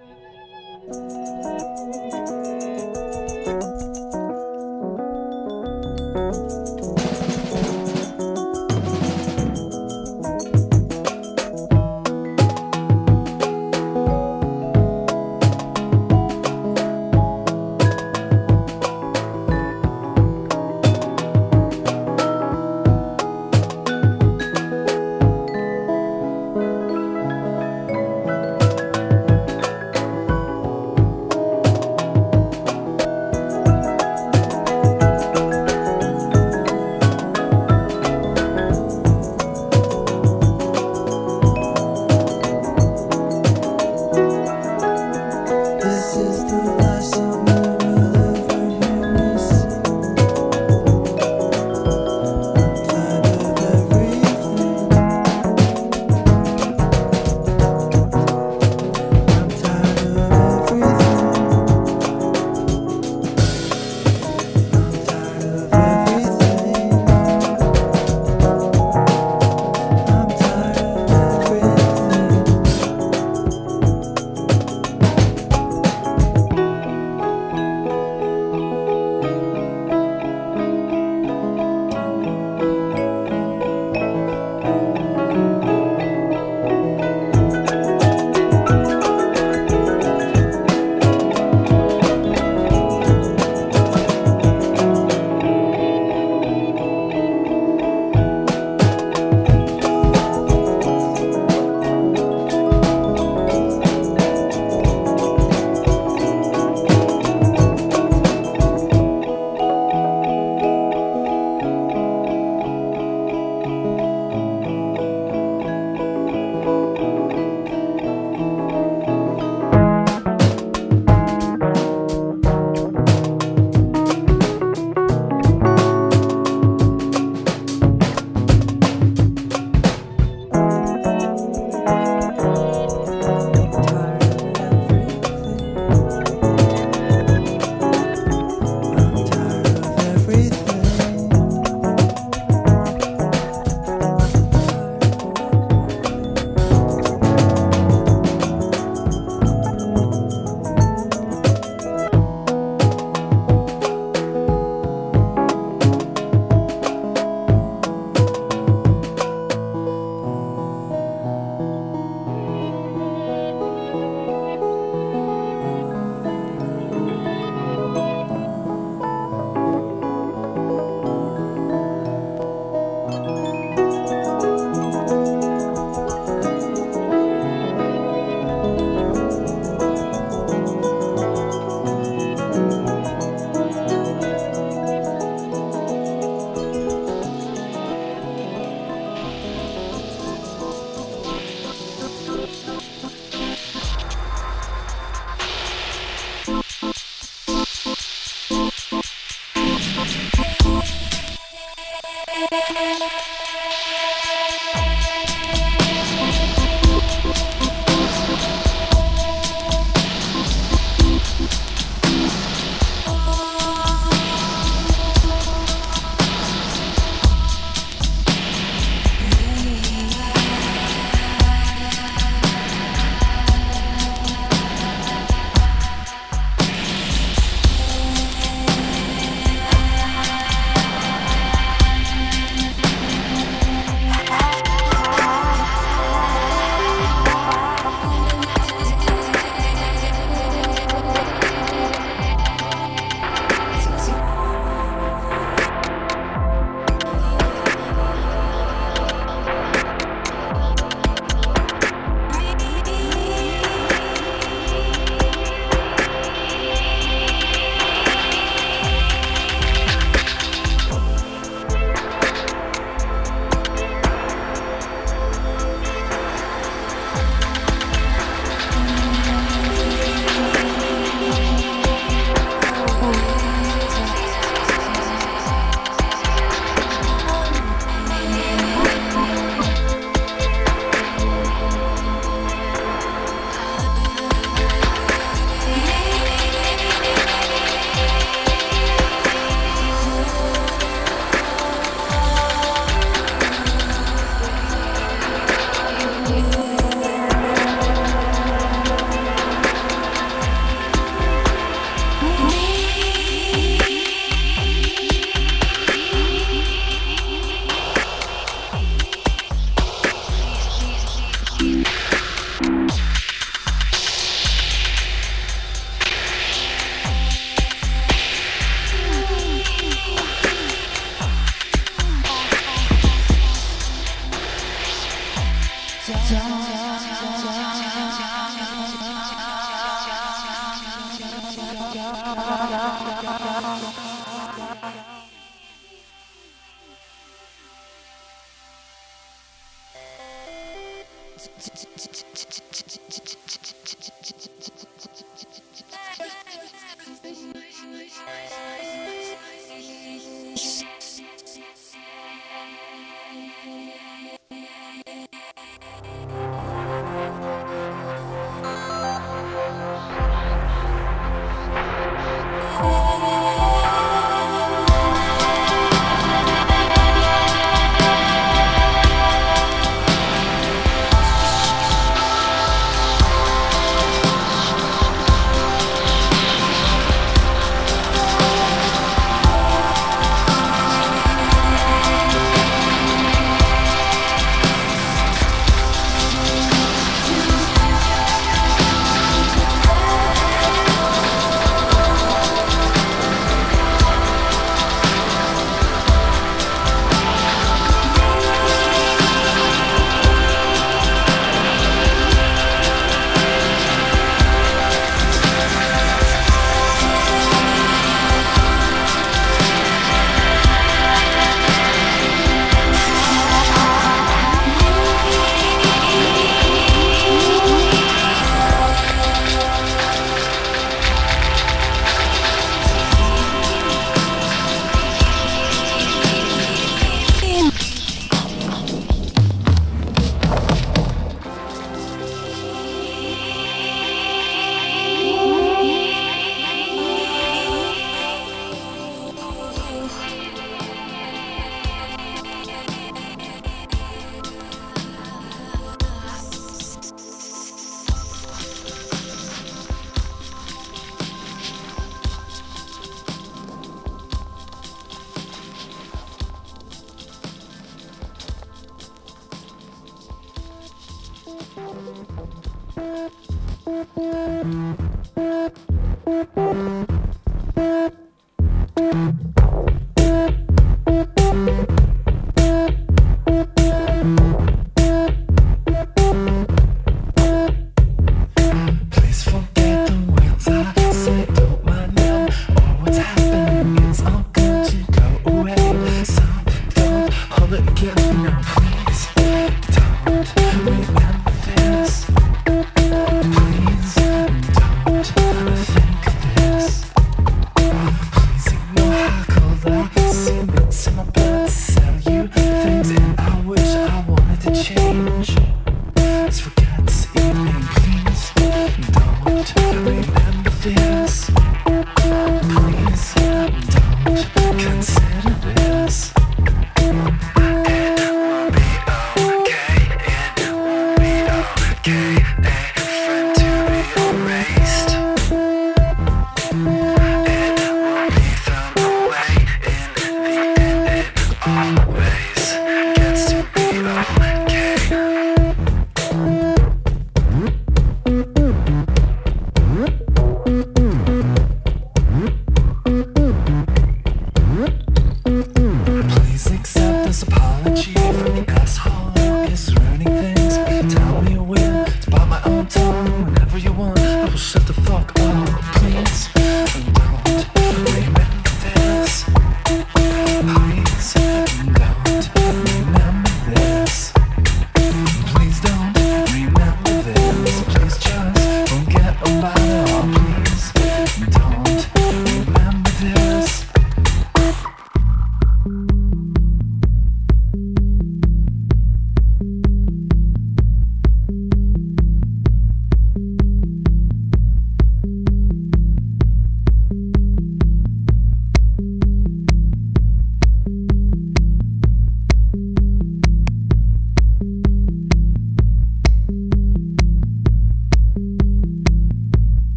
Música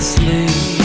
sleep.